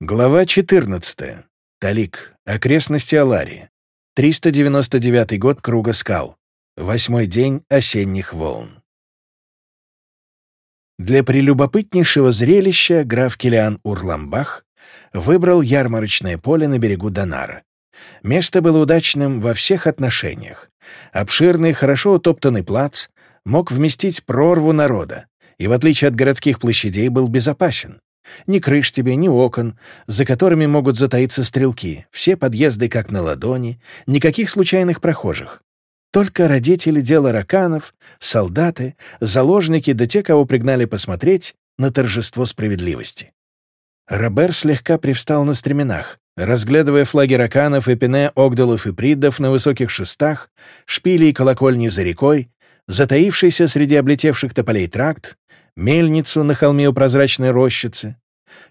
Глава 14. Талик. Окрестности Аларии. 399 год Круга скал. Восьмой день осенних волн. Для прелюбопытнейшего зрелища граф Килиан Урламбах выбрал ярмарочное поле на берегу Донара. Место было удачным во всех отношениях. Обширный, хорошо утоптанный плац мог вместить прорву народа, и, в отличие от городских площадей, был безопасен. Ни крыш тебе, ни окон, за которыми могут затаиться стрелки. Все подъезды как на ладони, никаких случайных прохожих. Только родители дела раканов, солдаты, заложники да те, кого пригнали посмотреть на торжество справедливости. Робер слегка привстал на стременах, разглядывая флаги раканов, эпине, огдалов и приддов на высоких шестах, шпили и колокольни за рекой, затаившийся среди облетевших тополей тракт, мельницу на холме у прозрачной рощицы.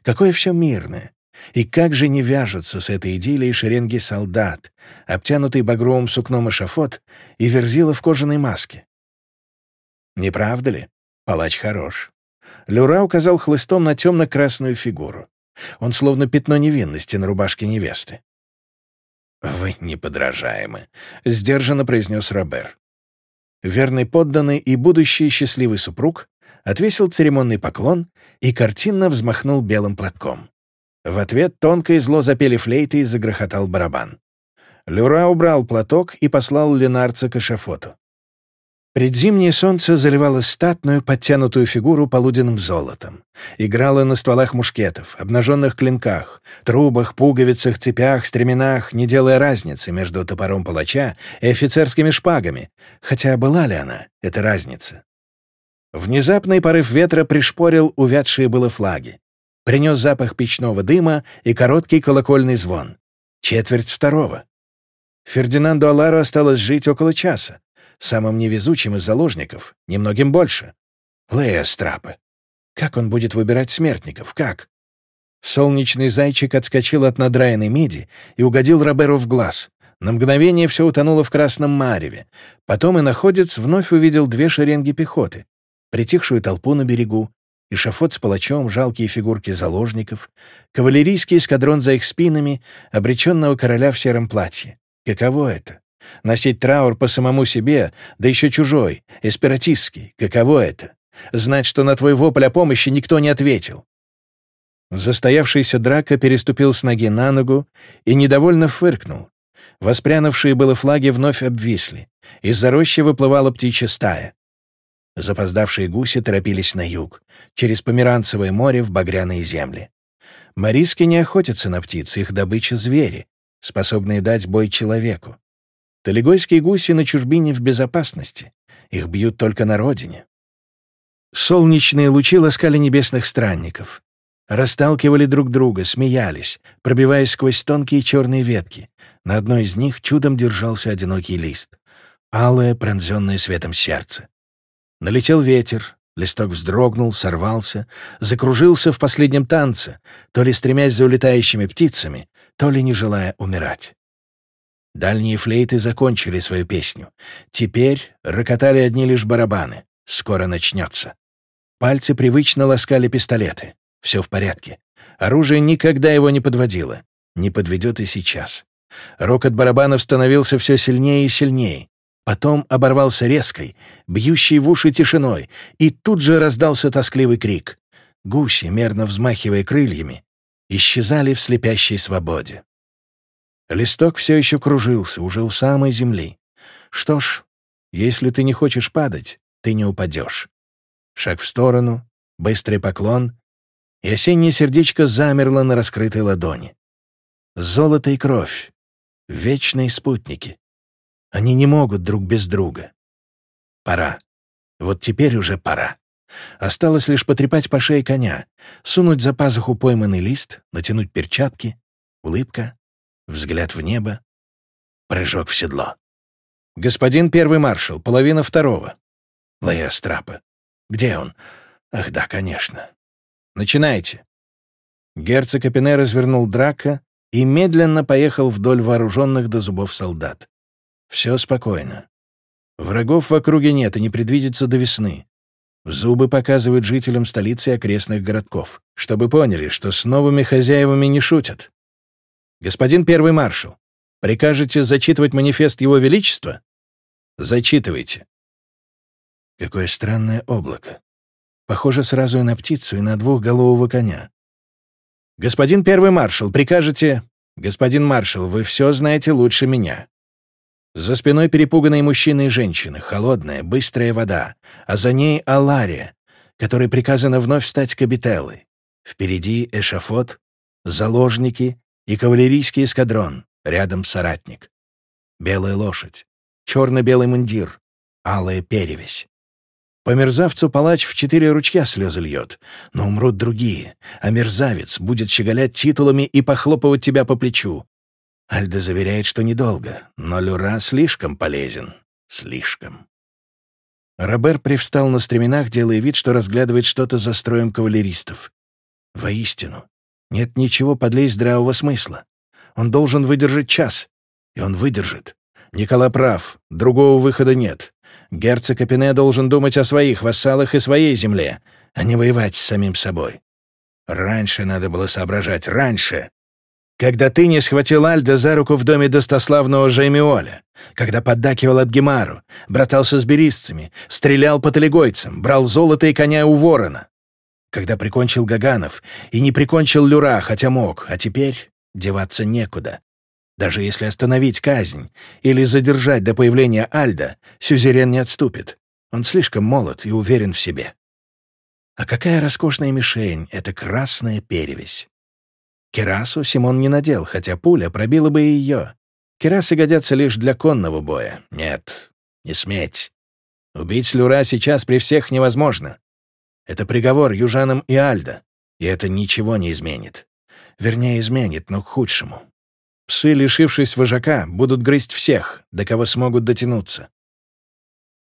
Какое все мирное! И как же не вяжутся с этой идиллией шеренги солдат, обтянутый багровым сукном эшафот и верзила в кожаной маске? Не правда ли? Палач хорош. Люра указал хлыстом на темно-красную фигуру. Он словно пятно невинности на рубашке невесты. «Вы неподражаемы», — сдержанно произнес Робер. Верный подданный и будущий счастливый супруг отвесил церемонный поклон и картинно взмахнул белым платком. В ответ тонко и зло запели флейты и загрохотал барабан. Люра убрал платок и послал Ленарца к эшафоту. Предзимнее солнце заливало статную, подтянутую фигуру полуденным золотом. Играло на стволах мушкетов, обнаженных клинках, трубах, пуговицах, цепях, стременах, не делая разницы между топором палача и офицерскими шпагами, хотя была ли она, эта разница. Внезапный порыв ветра пришпорил увядшие было флаги. Принес запах печного дыма и короткий колокольный звон. Четверть второго. Фердинанду Алару осталось жить около часа. Самым невезучим из заложников, немногим больше. Лея Страпы. Как он будет выбирать смертников? Как? Солнечный зайчик отскочил от надраенной меди и угодил Роберу в глаз. На мгновение все утонуло в красном мареве. Потом и находец вновь увидел две шеренги пехоты притихшую толпу на берегу, и шафот с палачом, жалкие фигурки заложников, кавалерийский эскадрон за их спинами, обреченного короля в сером платье. Каково это? Носить траур по самому себе, да еще чужой, эспиратистский. Каково это? Знать, что на твой вопль о помощи никто не ответил. Застоявшийся драка переступил с ноги на ногу и недовольно фыркнул. Воспрянувшие было флаги вновь обвисли. Из-за рощи выплывала птичья стая. Запоздавшие гуси торопились на юг, через Померанцевое море в багряные земли. Мариски не охотятся на птиц, их добыча — звери, способные дать бой человеку. Талигойские гуси на чужбине в безопасности, их бьют только на родине. Солнечные лучи ласкали небесных странников, расталкивали друг друга, смеялись, пробиваясь сквозь тонкие черные ветки. На одной из них чудом держался одинокий лист, алое, пронзенное светом сердце. Налетел ветер, листок вздрогнул, сорвался, закружился в последнем танце, то ли стремясь за улетающими птицами, то ли не желая умирать. Дальние флейты закончили свою песню. Теперь рокотали одни лишь барабаны. Скоро начнется. Пальцы привычно ласкали пистолеты. Все в порядке. Оружие никогда его не подводило. Не подведет и сейчас. Рокот барабанов становился все сильнее и сильнее. Потом оборвался резкой, бьющей в уши тишиной, и тут же раздался тоскливый крик. Гуси, мерно взмахивая крыльями, исчезали в слепящей свободе. Листок все еще кружился, уже у самой земли. Что ж, если ты не хочешь падать, ты не упадешь. Шаг в сторону, быстрый поклон, и осеннее сердечко замерло на раскрытой ладони. Золото и кровь — вечные спутники. Они не могут друг без друга. Пора. Вот теперь уже пора. Осталось лишь потрепать по шее коня, сунуть за пазуху пойманный лист, натянуть перчатки, улыбка, взгляд в небо, прыжок в седло. «Господин первый маршал, половина второго». Лея Страпа. «Где он?» «Ах да, конечно». «Начинайте». Герцог Эпине развернул драка и медленно поехал вдоль вооруженных до зубов солдат. Все спокойно. Врагов в округе нет и не предвидится до весны. Зубы показывают жителям столицы и окрестных городков, чтобы поняли, что с новыми хозяевами не шутят. Господин первый маршал, прикажете зачитывать манифест Его Величества? Зачитывайте. Какое странное облако. Похоже сразу и на птицу, и на двухголового коня. Господин первый маршал, прикажете... Господин маршал, вы все знаете лучше меня. За спиной перепуганные мужчины и женщины, холодная, быстрая вода, а за ней Алария, которой приказано вновь стать капителлой. Впереди эшафот, заложники и кавалерийский эскадрон, рядом соратник. Белая лошадь, черно-белый мундир, алая перевесь. По мерзавцу палач в четыре ручья слезы льет, но умрут другие, а мерзавец будет щеголять титулами и похлопывать тебя по плечу, Альда заверяет, что недолго, но Люра слишком полезен. Слишком. Робер привстал на стременах, делая вид, что разглядывает что-то за строем кавалеристов. Воистину, нет ничего подлей здравого смысла. Он должен выдержать час, и он выдержит. Никола прав, другого выхода нет. Герцог Апене должен думать о своих вассалах и своей земле, а не воевать с самим собой. Раньше надо было соображать, раньше когда ты не схватил Альда за руку в доме достославного Жаймиоля, когда поддакивал от Гемару, братался с беристцами, стрелял по талигойцам, брал золото и коня у ворона, когда прикончил Гаганов и не прикончил Люра, хотя мог, а теперь деваться некуда. Даже если остановить казнь или задержать до появления Альда, сюзерен не отступит. Он слишком молод и уверен в себе. А какая роскошная мишень — это красная перевесь. Керасу Симон не надел, хотя пуля пробила бы и ее. Керасы годятся лишь для конного боя. Нет, не сметь. Убить Люра сейчас при всех невозможно. Это приговор южанам и Альда, и это ничего не изменит. Вернее, изменит, но к худшему. Псы, лишившись вожака, будут грызть всех, до кого смогут дотянуться.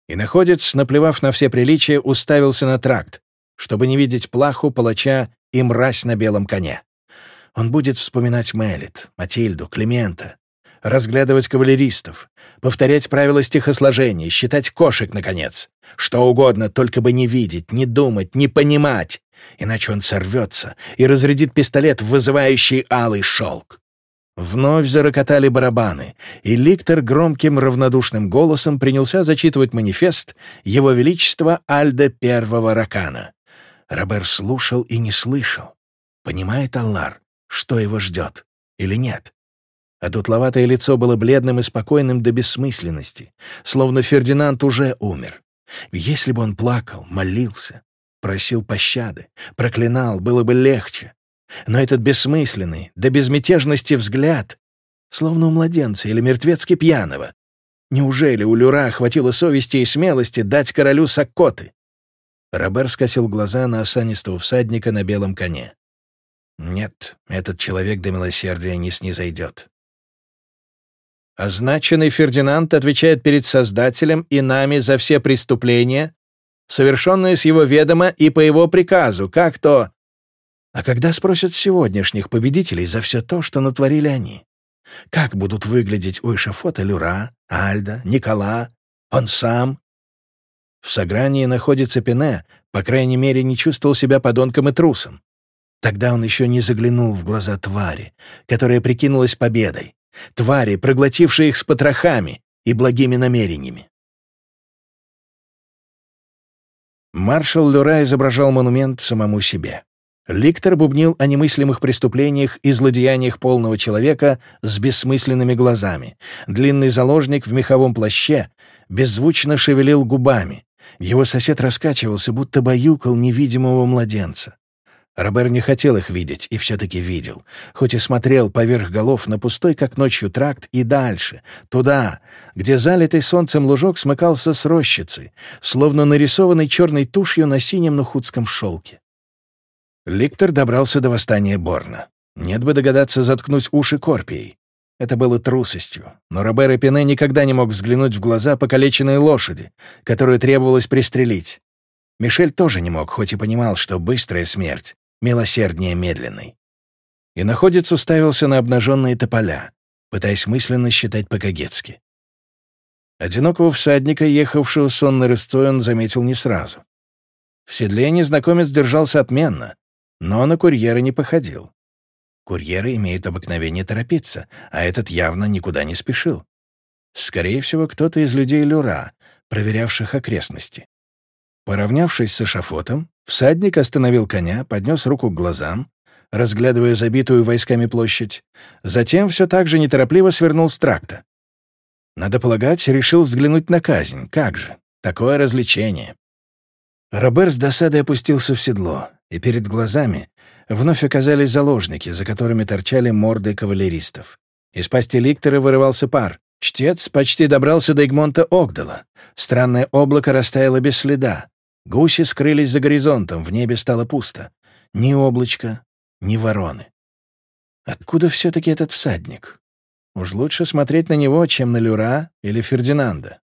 И находец, наплевав на все приличия, уставился на тракт, чтобы не видеть плаху, палача и мразь на белом коне. Он будет вспоминать Мелит, Матильду, Климента, разглядывать кавалеристов, повторять правила стихосложения, считать кошек, наконец. Что угодно, только бы не видеть, не думать, не понимать, иначе он сорвется и разрядит пистолет вызывающий алый шелк. Вновь зарокотали барабаны, и Ликтор громким равнодушным голосом принялся зачитывать манифест Его Величества Альда Первого Ракана. Робер слушал и не слышал. Понимает Аллар, что его ждет или нет. А дутловатое лицо было бледным и спокойным до бессмысленности, словно Фердинанд уже умер. Если бы он плакал, молился, просил пощады, проклинал, было бы легче. Но этот бессмысленный, до безмятежности взгляд, словно у младенца или мертвецки пьяного. Неужели у Люра хватило совести и смелости дать королю саккоты? Робер скосил глаза на осанистого всадника на белом коне. Нет, этот человек до милосердия не снизойдет. Означенный Фердинанд отвечает перед Создателем и нами за все преступления, совершенные с его ведома и по его приказу, как то... А когда спросят сегодняшних победителей за все то, что натворили они? Как будут выглядеть у эшафота Люра, Альда, Никола, он сам? В Сагрании находится Пене, по крайней мере, не чувствовал себя подонком и трусом. Тогда он еще не заглянул в глаза твари, которая прикинулась победой, твари, проглотившей их с потрохами и благими намерениями. Маршал Люра изображал монумент самому себе. Ликтор бубнил о немыслимых преступлениях и злодеяниях полного человека с бессмысленными глазами. Длинный заложник в меховом плаще беззвучно шевелил губами. Его сосед раскачивался, будто баюкал невидимого младенца. Робер не хотел их видеть, и все-таки видел, хоть и смотрел поверх голов на пустой, как ночью, тракт и дальше, туда, где залитый солнцем лужок смыкался с рощицей, словно нарисованный черной тушью на синем нухудском шелке. Ликтор добрался до восстания Борна. Нет бы догадаться заткнуть уши Корпией. Это было трусостью, но Робер и Пене никогда не мог взглянуть в глаза покалеченной лошади, которую требовалось пристрелить. Мишель тоже не мог, хоть и понимал, что быстрая смерть милосерднее медленной. И находец уставился на обнаженные тополя, пытаясь мысленно считать по-кагетски. Одинокого всадника, ехавшего сонной рысцой, он заметил не сразу. В седле незнакомец держался отменно, но на курьера не походил. Курьеры имеют обыкновение торопиться, а этот явно никуда не спешил. Скорее всего, кто-то из людей Люра, проверявших окрестности. Поравнявшись с эшафотом, всадник остановил коня, поднес руку к глазам, разглядывая забитую войсками площадь, затем все так же неторопливо свернул с тракта. Надо полагать, решил взглянуть на казнь. Как же? Такое развлечение. Робер с досадой опустился в седло, и перед глазами вновь оказались заложники, за которыми торчали морды кавалеристов. Из пасти ликтора вырывался пар. Чтец почти добрался до Игмонта Огдала. Странное облако растаяло без следа. Гуси скрылись за горизонтом, в небе стало пусто. Ни облачка, ни вороны. Откуда все-таки этот всадник? Уж лучше смотреть на него, чем на Люра или Фердинанда.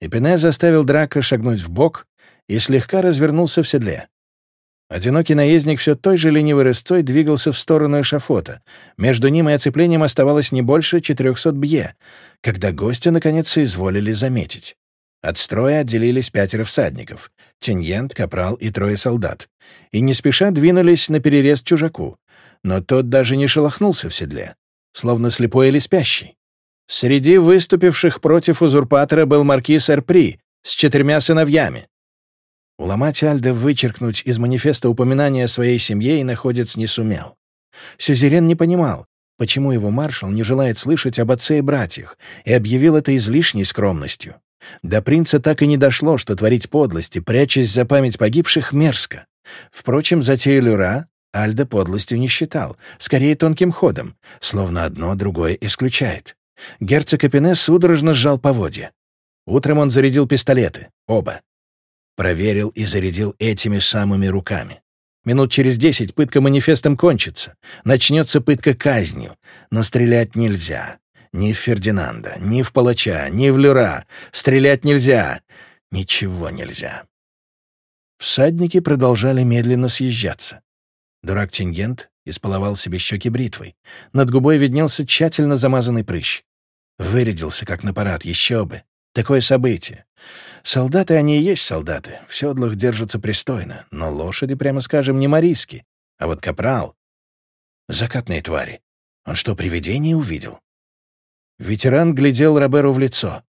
Эпине заставил Драка шагнуть в бок и слегка развернулся в седле. Одинокий наездник все той же ленивой рысцой двигался в сторону эшафота. Между ним и оцеплением оставалось не больше 400 бье, когда гостя наконец соизволили заметить. От строя отделились пятеро всадников — Тиньент, Капрал и трое солдат. И не спеша двинулись на перерез чужаку. Но тот даже не шелохнулся в седле словно слепой или спящий. Среди выступивших против узурпатора был маркиз Эрпри с четырьмя сыновьями. Уломать Альда вычеркнуть из манифеста упоминания о своей семье и находец не сумел. Сюзерен не понимал, почему его маршал не желает слышать об отце и братьях, и объявил это излишней скромностью. До принца так и не дошло, что творить подлости, прячась за память погибших, мерзко. Впрочем, затею Люра Альда подлостью не считал, скорее тонким ходом, словно одно другое исключает. Герцог Эпине судорожно сжал поводья. Утром он зарядил пистолеты, оба. Проверил и зарядил этими самыми руками. Минут через десять пытка манифестом кончится. Начнется пытка казнью. Но стрелять нельзя. Ни в Фердинанда, ни в Палача, ни в Люра. Стрелять нельзя. Ничего нельзя. Всадники продолжали медленно съезжаться. Дурак-тингент исполовал себе щеки бритвой. Над губой виднелся тщательно замазанный прыщ. Вырядился, как на парад, еще бы. Такое событие. Солдаты они и есть солдаты. В седлах держатся пристойно. Но лошади, прямо скажем, не марийски. А вот капрал... Закатные твари. Он что, привидение увидел? Ветеран глядел Роберу в лицо.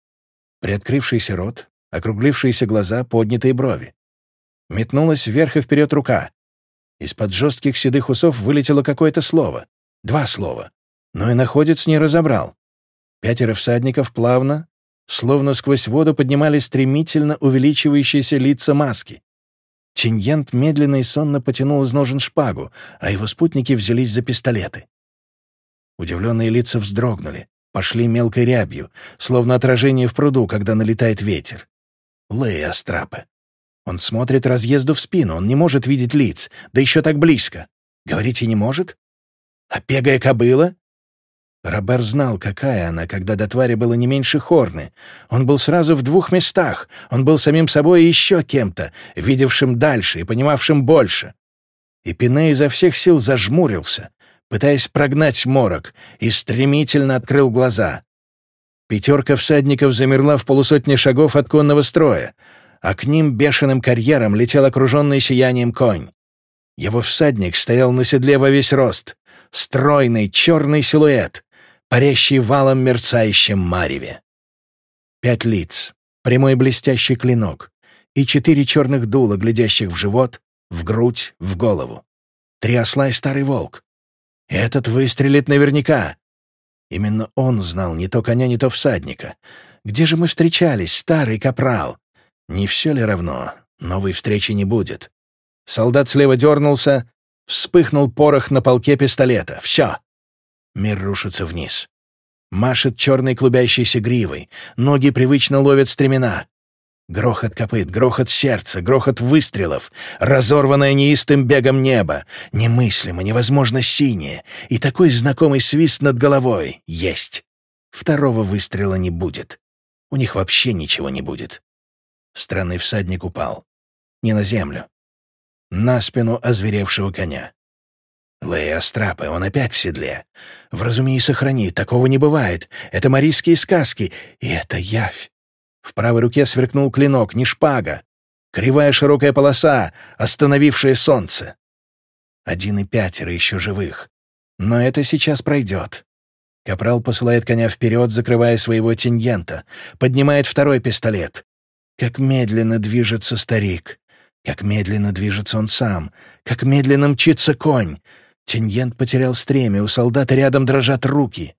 Приоткрывшийся рот, округлившиеся глаза, поднятые брови. Метнулась вверх и вперед рука. Из-под жестких седых усов вылетело какое-то слово. Два слова. Но и находец не разобрал. Пятеро всадников плавно, словно сквозь воду поднимали стремительно увеличивающиеся лица маски. Чиньент медленно и сонно потянул из ножен шпагу, а его спутники взялись за пистолеты. Удивленные лица вздрогнули, пошли мелкой рябью, словно отражение в пруду, когда налетает ветер. Лэй Астрапе. Он смотрит разъезду в спину, он не может видеть лиц, да еще так близко. Говорите, не может? А пегая кобыла? Робер знал, какая она, когда до твари было не меньше хорны. Он был сразу в двух местах. Он был самим собой и еще кем-то, видевшим дальше и понимавшим больше. И Пине изо всех сил зажмурился, пытаясь прогнать морок, и стремительно открыл глаза. Пятерка всадников замерла в полусотне шагов от конного строя а к ним бешеным карьером летел окруженный сиянием конь. Его всадник стоял на седле во весь рост, стройный черный силуэт, парящий валом мерцающим мареве. Пять лиц, прямой блестящий клинок и четыре черных дула, глядящих в живот, в грудь, в голову. Три осла и старый волк. Этот выстрелит наверняка. Именно он знал не то коня, не то всадника. Где же мы встречались, старый капрал? Не все ли равно? Новой встречи не будет. Солдат слева дернулся, вспыхнул порох на полке пистолета. Все. Мир рушится вниз. Машет черной клубящейся гривой. Ноги привычно ловят стремена. Грохот копыт, грохот сердца, грохот выстрелов, разорванное неистым бегом небо, немыслимо, невозможно синее, и такой знакомый свист над головой есть. Второго выстрела не будет. У них вообще ничего не будет. Странный всадник упал. Не на землю. На спину озверевшего коня. Лея Астрапе, он опять в седле. Вразуми и сохрани, такого не бывает. Это марийские сказки, и это явь. В правой руке сверкнул клинок, не шпага. Кривая широкая полоса, остановившая солнце. Один и пятеро еще живых. Но это сейчас пройдет. Капрал посылает коня вперед, закрывая своего тиньента, поднимает второй пистолет. Как медленно движется старик. Как медленно движется он сам. Как медленно мчится конь. Тиньент потерял стремя, у солдата рядом дрожат руки.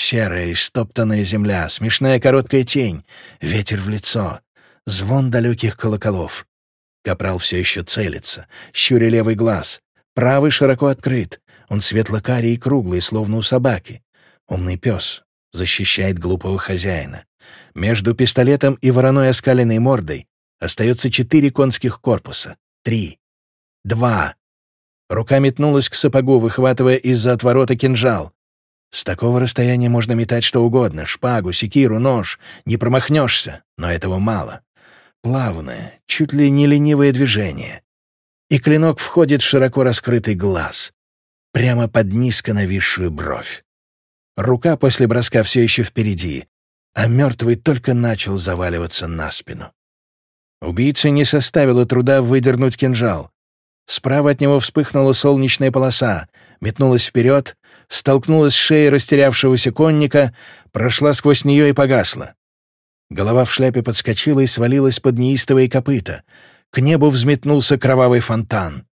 Серая, истоптанная земля, смешная короткая тень, ветер в лицо, звон далеких колоколов. Капрал все еще целится, щуря левый глаз. Правый широко открыт, он светло-карий и круглый, словно у собаки. Умный пес защищает глупого хозяина. Между пистолетом и вороной оскаленной мордой остается четыре конских корпуса. Три. Два. Рука метнулась к сапогу, выхватывая из-за отворота кинжал. С такого расстояния можно метать что угодно — шпагу, секиру, нож. Не промахнешься, но этого мало. Плавное, чуть ли не ленивое движение. И клинок входит в широко раскрытый глаз, прямо под низко нависшую бровь. Рука после броска все еще впереди, а мертвый только начал заваливаться на спину. Убийце не составило труда выдернуть кинжал. Справа от него вспыхнула солнечная полоса, метнулась вперед, столкнулась с шеей растерявшегося конника, прошла сквозь нее и погасла. Голова в шляпе подскочила и свалилась под неистовые копыта. К небу взметнулся кровавый фонтан.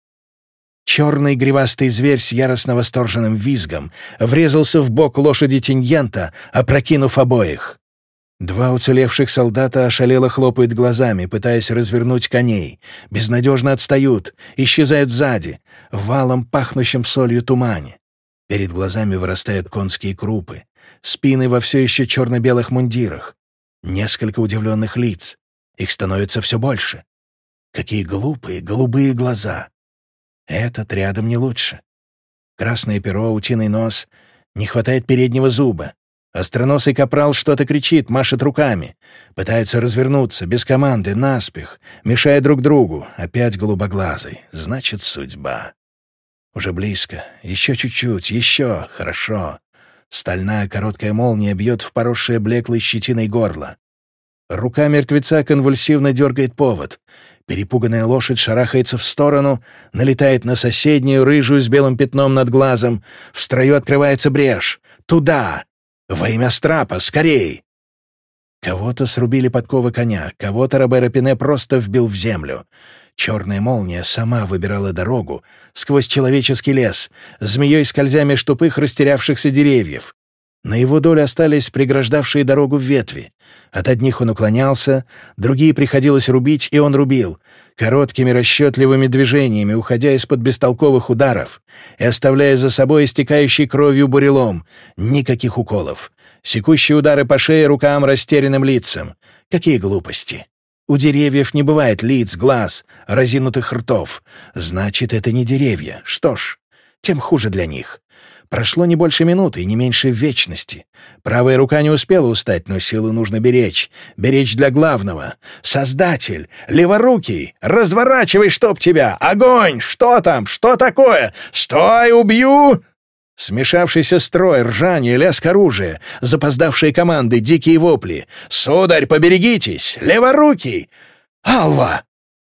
Черный гривастый зверь с яростно восторженным визгом врезался в бок лошади Тиньента, опрокинув обоих. Два уцелевших солдата ошалело хлопают глазами, пытаясь развернуть коней. Безнадежно отстают, исчезают сзади, валом пахнущим солью тумане. Перед глазами вырастают конские крупы, спины во все еще черно-белых мундирах. Несколько удивленных лиц. Их становится все больше. Какие глупые, голубые глаза. Этот рядом не лучше. Красное перо, утиный нос. Не хватает переднего зуба. Остроносый капрал что-то кричит, машет руками. Пытаются развернуться, без команды, наспех, мешая друг другу. Опять голубоглазый. Значит, судьба. Уже близко. Еще чуть-чуть, еще. Хорошо. Стальная короткая молния бьет в поросшее блеклой щетиной горло. Рука мертвеца конвульсивно дергает повод. Перепуганная лошадь шарахается в сторону, налетает на соседнюю, рыжую с белым пятном над глазом. В строю открывается брешь. Туда! Во имя Страпа, скорей! Кого-то срубили подковы коня, кого-то Робера Пине просто вбил в землю. Черная молния сама выбирала дорогу сквозь человеческий лес, змеей скользя меж тупых растерявшихся деревьев. На его долю остались преграждавшие дорогу ветви. От одних он уклонялся, другие приходилось рубить, и он рубил, короткими расчетливыми движениями, уходя из-под бестолковых ударов и оставляя за собой истекающий кровью бурелом. Никаких уколов. Секущие удары по шее рукам растерянным лицам. Какие глупости! У деревьев не бывает лиц, глаз, разинутых ртов. Значит, это не деревья. Что ж, тем хуже для них. Прошло не больше минуты и не меньше вечности. Правая рука не успела устать, но силы нужно беречь. Беречь для главного. Создатель! Леворукий! Разворачивай, чтоб тебя! Огонь! Что там? Что такое? Стой, убью! Смешавшийся строй, ржание, лязг оружия, запоздавшие команды, дикие вопли. «Сударь, поберегитесь! Леворукий! Алва!»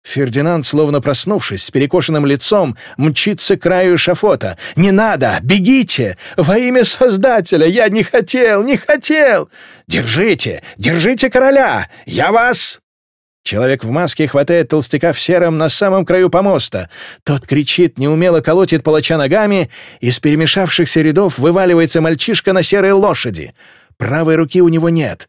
Фердинанд, словно проснувшись, с перекошенным лицом, мчится к краю шафота. «Не надо! Бегите! Во имя Создателя! Я не хотел! Не хотел! Держите! Держите короля! Я вас...» Человек в маске хватает толстяка в сером на самом краю помоста. Тот кричит, неумело колотит палача ногами, из перемешавшихся рядов вываливается мальчишка на серой лошади. Правой руки у него нет.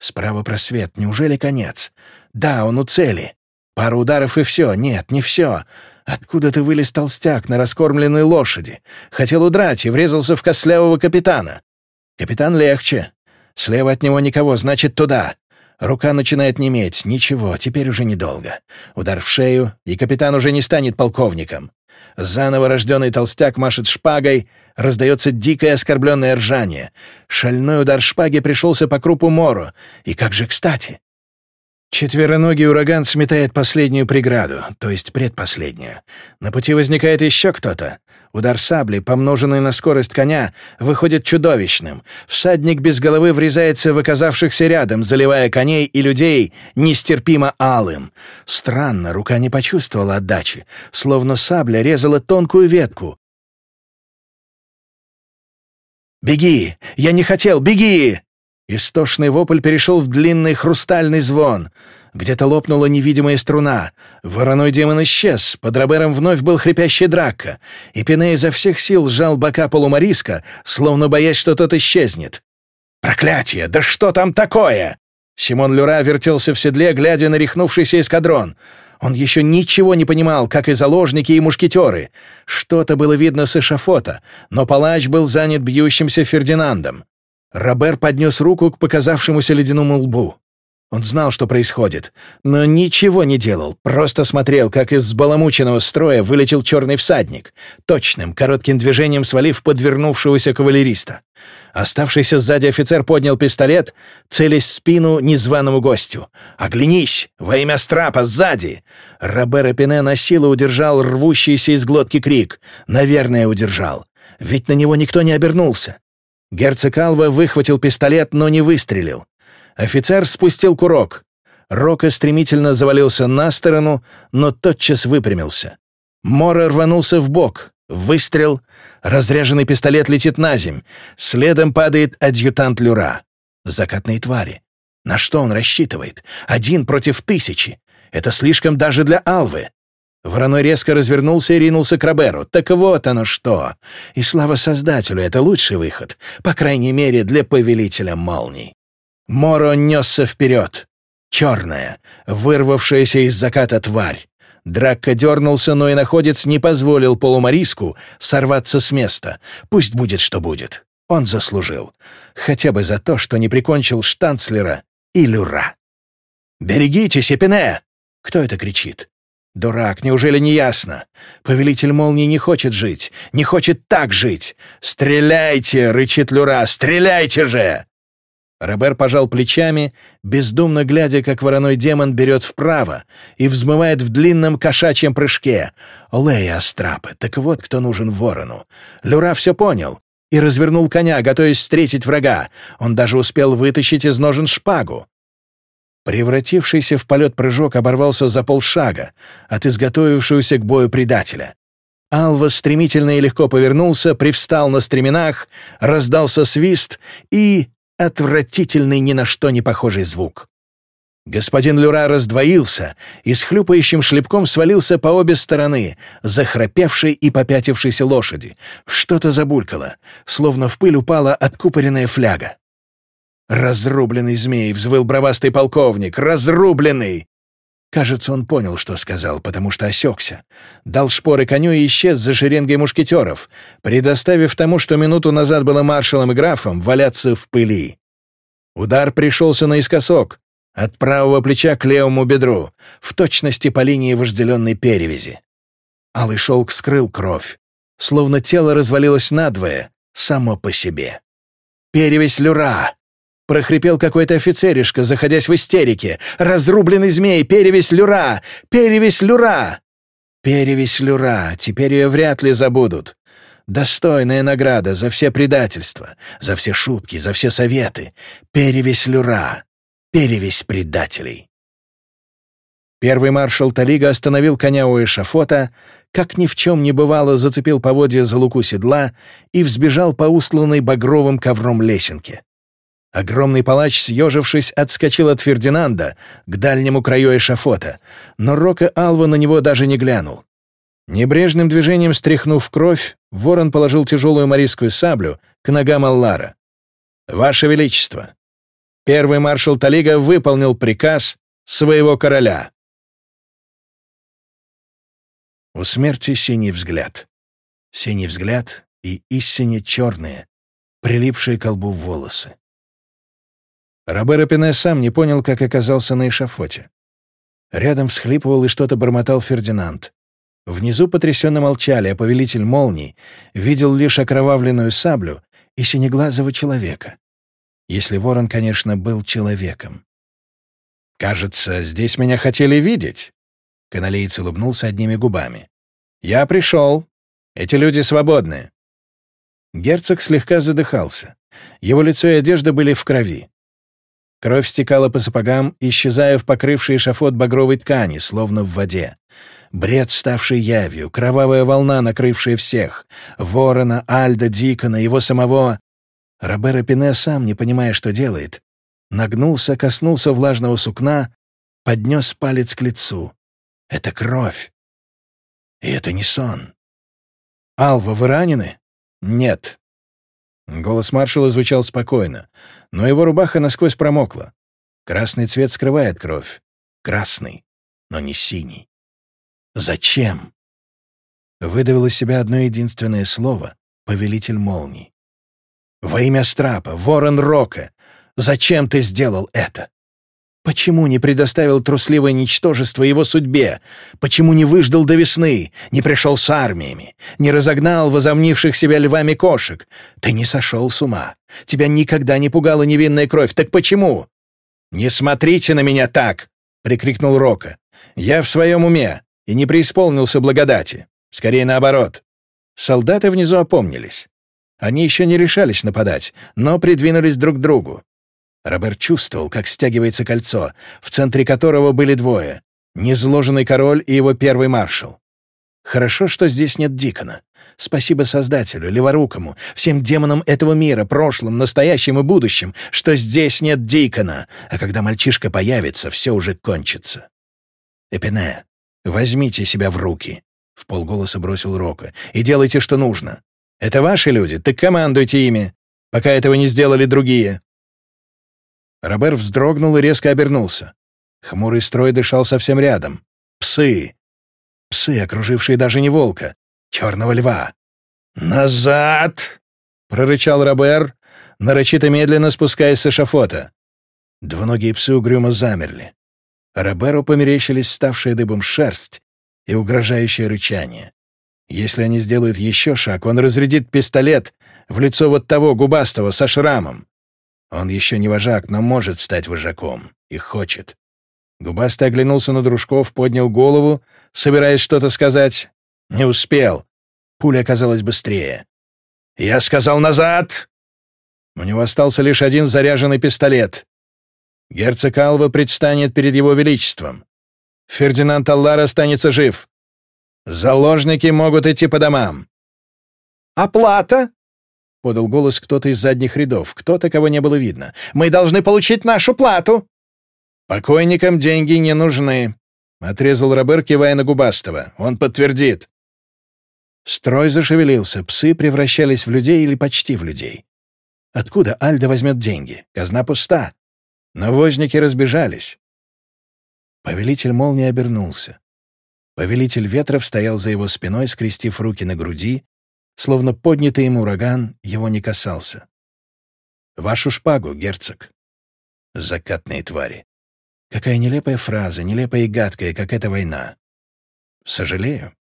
Справа просвет. Неужели конец? Да, он у цели. Пару ударов и все. Нет, не все. Откуда-то вылез толстяк на раскормленной лошади. Хотел удрать и врезался в костлявого капитана. Капитан легче. Слева от него никого, значит, туда. Рука начинает неметь. Ничего, теперь уже недолго. Удар в шею, и капитан уже не станет полковником. Заново рожденный толстяк машет шпагой, раздается дикое оскорбленное ржание. Шальной удар шпаги пришелся по крупу Мору. И как же кстати! Четвероногий ураган сметает последнюю преграду, то есть предпоследнюю. На пути возникает еще кто-то. Удар сабли, помноженный на скорость коня, выходит чудовищным. Всадник без головы врезается в оказавшихся рядом, заливая коней и людей нестерпимо алым. Странно, рука не почувствовала отдачи, словно сабля резала тонкую ветку. «Беги! Я не хотел! Беги!» Истошный вопль перешел в длинный хрустальный звон. Где-то лопнула невидимая струна. Вороной демон исчез. Под Робером вновь был хрипящий драка. И Пине изо всех сил сжал бока полумариска, словно боясь, что тот исчезнет. «Проклятие! Да что там такое?» Симон Люра вертелся в седле, глядя на рехнувшийся эскадрон. Он еще ничего не понимал, как и заложники, и мушкетеры. Что-то было видно с эшафота, но палач был занят бьющимся Фердинандом. Робер поднес руку к показавшемуся ледяному лбу. Он знал, что происходит, но ничего не делал, просто смотрел, как из сбаламученного строя вылетел черный всадник, точным, коротким движением свалив подвернувшегося кавалериста. Оставшийся сзади офицер поднял пистолет, целясь в спину незваному гостю. «Оглянись! Во имя страпа, сзади!» Робер Пене на силу удержал рвущийся из глотки крик. Наверное, удержал. Ведь на него никто не обернулся. Герцог Алва выхватил пистолет, но не выстрелил. Офицер спустил курок. Рока стремительно завалился на сторону, но тотчас выпрямился. Мора рванулся в бок. Выстрел. Разряженный пистолет летит на земь. Следом падает адъютант Люра. Закатные твари. На что он рассчитывает? Один против тысячи. Это слишком даже для Алвы. Вороной резко развернулся и ринулся к Роберу. Так вот оно что. И слава Создателю, это лучший выход. По крайней мере, для повелителя молний. Моро несся вперед. Черная, вырвавшаяся из заката тварь. Дракка дернулся, но и находец не позволил полумариску сорваться с места. Пусть будет, что будет. Он заслужил. Хотя бы за то, что не прикончил штанцлера и люра. «Берегитесь, Эпине!» Кто это кричит? «Дурак, неужели не ясно? Повелитель молнии не хочет жить, не хочет так жить! Стреляйте!» — рычит Люра. «Стреляйте же!» Робер пожал плечами, бездумно глядя, как вороной демон берет вправо и взмывает в длинном кошачьем прыжке. Лея Астрапы, так вот кто нужен ворону. Люра все понял и развернул коня, готовясь встретить врага. Он даже успел вытащить из ножен шпагу. Превратившийся в полет прыжок оборвался за полшага от изготовившегося к бою предателя. Алва стремительно и легко повернулся, привстал на стременах, раздался свист и отвратительный ни на что не похожий звук. Господин Люра раздвоился и с хлюпающим шлепком свалился по обе стороны, захрапевшей и попятившейся лошади. Что-то забулькало, словно в пыль упала откупоренная фляга. «Разрубленный змей!» — взвыл бровастый полковник. «Разрубленный!» Кажется, он понял, что сказал, потому что осекся. Дал шпоры коню и исчез за шеренгой мушкетеров, предоставив тому, что минуту назад было маршалом и графом, валяться в пыли. Удар пришелся наискосок, от правого плеча к левому бедру, в точности по линии вожделенной перевязи. Алый шелк скрыл кровь, словно тело развалилось надвое, само по себе. «Перевесь люра!» Прохрипел какой-то офицеришка, заходясь в истерике. «Разрубленный змей! Перевесь люра! Перевесь люра!» «Перевесь люра! Теперь ее вряд ли забудут. Достойная награда за все предательства, за все шутки, за все советы. Перевесь люра! Перевесь предателей!» Первый маршал Талига остановил коня у эшафота, как ни в чем не бывало, зацепил поводья за луку седла и взбежал по устланной багровым ковром лесенке. Огромный палач, съежившись, отскочил от Фердинанда к дальнему краю эшафота, но Рока Алва на него даже не глянул. Небрежным движением стряхнув кровь, ворон положил тяжелую марийскую саблю к ногам Аллара. «Ваше Величество!» Первый маршал Талига выполнил приказ своего короля. У смерти синий взгляд. Синий взгляд и истине черные, прилипшие к колбу волосы. Робер Пене сам не понял, как оказался на эшафоте. Рядом всхлипывал и что-то бормотал Фердинанд. Внизу потрясенно молчали, а повелитель молний видел лишь окровавленную саблю и синеглазого человека. Если ворон, конечно, был человеком. «Кажется, здесь меня хотели видеть». Каналеец улыбнулся одними губами. «Я пришел. Эти люди свободны». Герцог слегка задыхался. Его лицо и одежда были в крови. Кровь стекала по сапогам, исчезая в покрывшей шафот багровой ткани, словно в воде. Бред, ставший явью, кровавая волна, накрывшая всех. Ворона, Альда, Дикона, его самого. Робера Пине, сам не понимая, что делает, нагнулся, коснулся влажного сукна, поднес палец к лицу. Это кровь. И это не сон. «Алва, вы ранены?» «Нет». Голос маршала звучал спокойно, но его рубаха насквозь промокла. Красный цвет скрывает кровь. Красный, но не синий. «Зачем?» Выдавил из себя одно единственное слово — «Повелитель молний». «Во имя Страпа, ворон Рока, зачем ты сделал это?» Почему не предоставил трусливое ничтожество его судьбе? Почему не выждал до весны, не пришел с армиями, не разогнал возомнивших себя львами кошек? Ты не сошел с ума. Тебя никогда не пугала невинная кровь. Так почему? «Не смотрите на меня так!» — прикрикнул Рока. «Я в своем уме и не преисполнился благодати. Скорее наоборот». Солдаты внизу опомнились. Они еще не решались нападать, но придвинулись друг к другу. Роберт чувствовал, как стягивается кольцо, в центре которого были двое — незложенный король и его первый маршал. Хорошо, что здесь нет Дикона. Спасибо Создателю, Леворукому, всем демонам этого мира, прошлым, настоящим и будущим, что здесь нет Дикона, а когда мальчишка появится, все уже кончится. Эпине, возьмите себя в руки, — в полголоса бросил Рока, — и делайте, что нужно. Это ваши люди, так командуйте ими, пока этого не сделали другие. Робер вздрогнул и резко обернулся. Хмурый строй дышал совсем рядом. Псы! Псы, окружившие даже не волка, черного льва. «Назад!» — прорычал Робер, нарочито медленно спускаясь с эшафота. Двуногие псы угрюмо замерли. Роберу померещились ставшая дыбом шерсть и угрожающее рычание. Если они сделают еще шаг, он разрядит пистолет в лицо вот того губастого со шрамом. Он еще не вожак, но может стать вожаком. И хочет. Губастый оглянулся на дружков, поднял голову, собираясь что-то сказать. Не успел. Пуля оказалась быстрее. «Я сказал назад!» У него остался лишь один заряженный пистолет. Герцог Алва предстанет перед его величеством. Фердинанд Аллар останется жив. Заложники могут идти по домам. «Оплата?» — подал голос кто-то из задних рядов, кто-то, кого не было видно. «Мы должны получить нашу плату!» «Покойникам деньги не нужны», — отрезал Робер, кивая на Губастова. «Он подтвердит». Строй зашевелился, псы превращались в людей или почти в людей. Откуда Альда возьмет деньги? Казна пуста. Навозники разбежались. Повелитель молнии обернулся. Повелитель ветров стоял за его спиной, скрестив руки на груди, словно поднятый им ураган его не касался. «Вашу шпагу, герцог!» Закатные твари. Какая нелепая фраза, нелепая и гадкая, как эта война. Сожалею.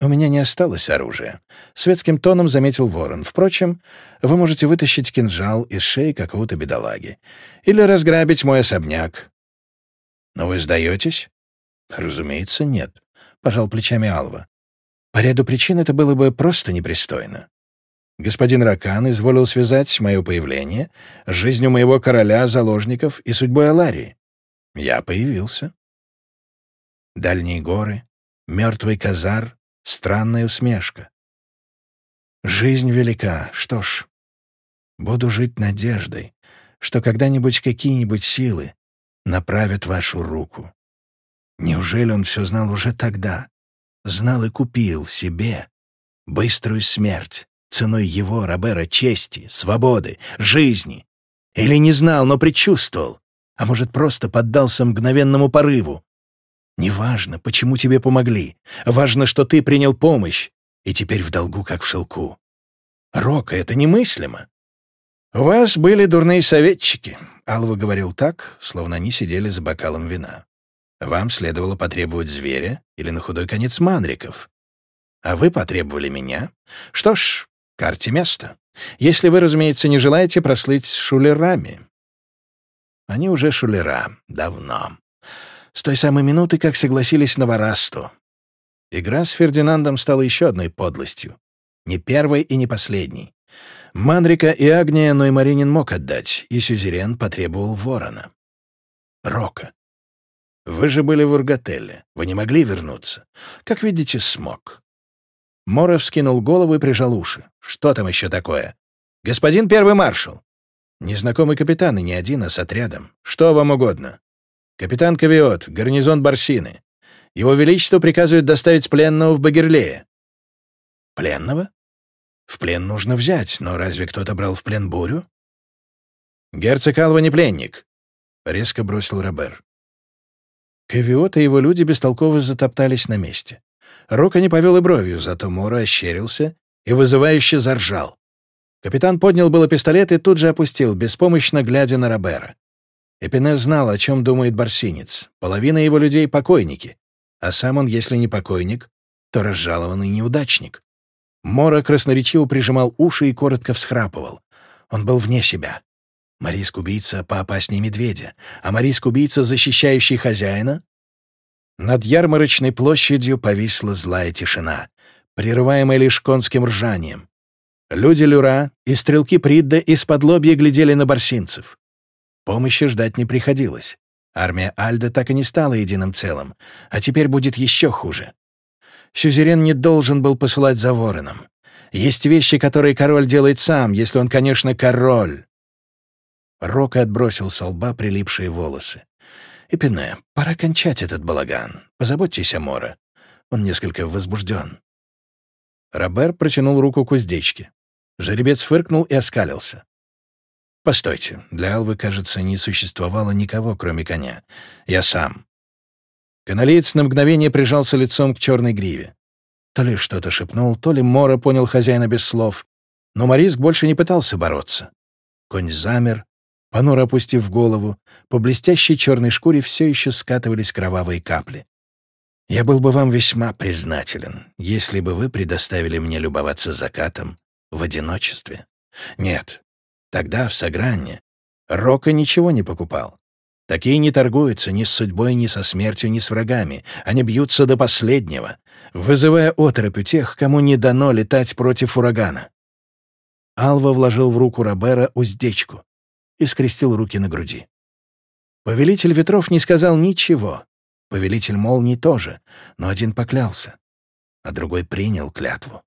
У меня не осталось оружия. Светским тоном заметил ворон. Впрочем, вы можете вытащить кинжал из шеи какого-то бедолаги. Или разграбить мой особняк. Но вы сдаетесь? Разумеется, нет. Пожал плечами Алва. По ряду причин это было бы просто непристойно. Господин Ракан изволил связать мое появление с жизнью моего короля, заложников и судьбой Аларии. Я появился. Дальние горы, мертвый казар, странная усмешка. Жизнь велика, что ж, буду жить надеждой, что когда-нибудь какие-нибудь силы направят вашу руку. Неужели он все знал уже тогда? Знал и купил себе быструю смерть ценой его, Робера, чести, свободы, жизни. Или не знал, но предчувствовал, а может, просто поддался мгновенному порыву. Неважно, почему тебе помогли, важно, что ты принял помощь и теперь в долгу, как в шелку. Рока, это немыслимо. «У вас были дурные советчики», — Алва говорил так, словно они сидели за бокалом вина. Вам следовало потребовать зверя или на худой конец манриков. А вы потребовали меня. Что ж, карте место. Если вы, разумеется, не желаете прослыть шулерами. Они уже шулера. Давно. С той самой минуты, как согласились на Варасту. Игра с Фердинандом стала еще одной подлостью. Не первой и не последней. Манрика и Агния Ноймаринин мог отдать, и Сюзерен потребовал ворона. Рока. Вы же были в Ургателе. Вы не могли вернуться. Как видите, смог. Моров скинул голову и прижал уши. Что там еще такое? Господин первый маршал. Незнакомый капитан и не один, а с отрядом. Что вам угодно? Капитан Кавиот, гарнизон Барсины. Его Величество приказывает доставить пленного в Багерлее. Пленного? В плен нужно взять, но разве кто-то брал в плен бурю? Герцог Алва не пленник, — резко бросил Робер. Кавиот и его люди бестолково затоптались на месте. Рока не повел и бровью, зато Мора ощерился и вызывающе заржал. Капитан поднял было пистолет и тут же опустил, беспомощно глядя на Робера. Эпине знал, о чем думает барсинец. Половина его людей — покойники. А сам он, если не покойник, то разжалованный неудачник. Мора красноречиво прижимал уши и коротко всхрапывал. Он был вне себя. Мариск-убийца поопаснее медведя, а Мариск-убийца, защищающий хозяина? Над ярмарочной площадью повисла злая тишина, прерываемая лишь конским ржанием. Люди Люра и стрелки Придда из-под лобья глядели на барсинцев. Помощи ждать не приходилось. Армия Альда так и не стала единым целым, а теперь будет еще хуже. Сюзерен не должен был посылать за вороном. Есть вещи, которые король делает сам, если он, конечно, король. Рок отбросил со лба прилипшие волосы. «Эпине, пора кончать этот балаган. Позаботьтесь о Мора. Он несколько возбужден». Робер протянул руку к уздечке. Жеребец фыркнул и оскалился. «Постойте, для Алвы, кажется, не существовало никого, кроме коня. Я сам». Каналиец на мгновение прижался лицом к черной гриве. То ли что-то шепнул, то ли Мора понял хозяина без слов, но Мориск больше не пытался бороться. Конь замер, Понуро опустив голову, по блестящей черной шкуре все еще скатывались кровавые капли. «Я был бы вам весьма признателен, если бы вы предоставили мне любоваться закатом в одиночестве. Нет, тогда, в Сагранне, Рока ничего не покупал. Такие не торгуются ни с судьбой, ни со смертью, ни с врагами. Они бьются до последнего, вызывая оторопь у тех, кому не дано летать против урагана. Алва вложил в руку Робера уздечку и скрестил руки на груди. Повелитель ветров не сказал ничего. Повелитель молний тоже, но один поклялся, а другой принял клятву.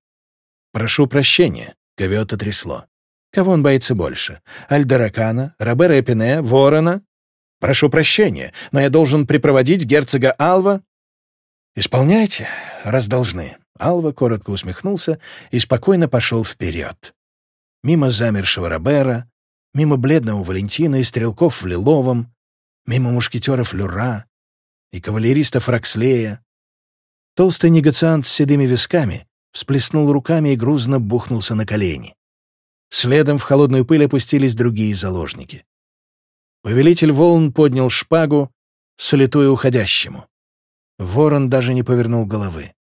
«Прошу прощения», — Ковиота трясло. «Кого он боится больше? Альдаракана, Робера Эпине, Ворона? Прошу прощения, но я должен припроводить герцога Алва?» «Исполняйте, раз должны». Алва коротко усмехнулся и спокойно пошел вперед. Мимо замершего Робера, мимо бледного Валентина и стрелков в Лиловом, мимо мушкетеров Люра и кавалеристов Рокслея. Толстый негациант с седыми висками всплеснул руками и грузно бухнулся на колени. Следом в холодную пыль опустились другие заложники. Повелитель волн поднял шпагу, салютуя уходящему. Ворон даже не повернул головы.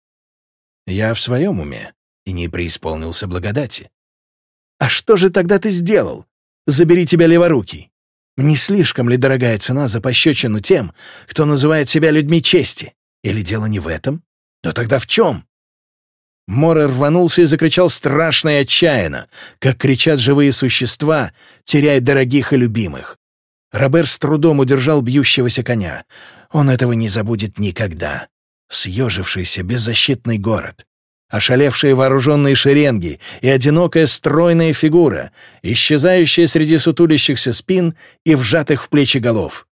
Я в своем уме и не преисполнился благодати. «А что же тогда ты сделал?» Забери тебя леворукий. Не слишком ли дорогая цена за пощечину тем, кто называет себя людьми чести? Или дело не в этом? Но тогда в чем? Мора рванулся и закричал страшно и отчаянно, как кричат живые существа, теряя дорогих и любимых. Робер с трудом удержал бьющегося коня. Он этого не забудет никогда. Съежившийся беззащитный город ошалевшие вооруженные шеренги и одинокая стройная фигура, исчезающая среди сутулящихся спин и вжатых в плечи голов.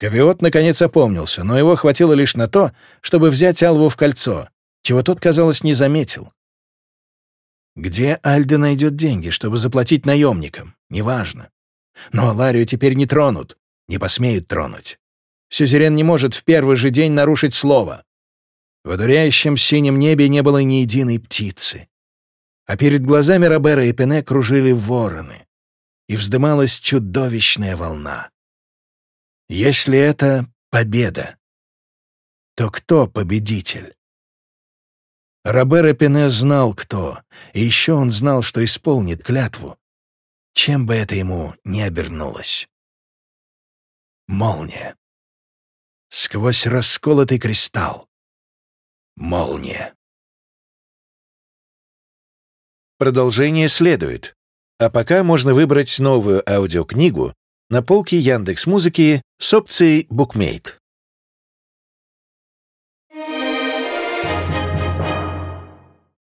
Гавиот наконец опомнился, но его хватило лишь на то, чтобы взять Алву в кольцо, чего тот, казалось, не заметил. Где Альда найдет деньги, чтобы заплатить наемникам? Неважно. Но Аларию теперь не тронут, не посмеют тронуть. Сюзерен не может в первый же день нарушить слово. В одуряющем синем небе не было ни единой птицы. А перед глазами Робера и Пене кружили вороны, и вздымалась чудовищная волна. Если это победа, то кто победитель? Робер Пене знал, кто, и еще он знал, что исполнит клятву, чем бы это ему ни обернулось. Молния. Сквозь расколотый кристалл. Молния. Продолжение следует. А пока можно выбрать новую аудиокнигу на полке Яндекс Музыки с опцией Bookmate.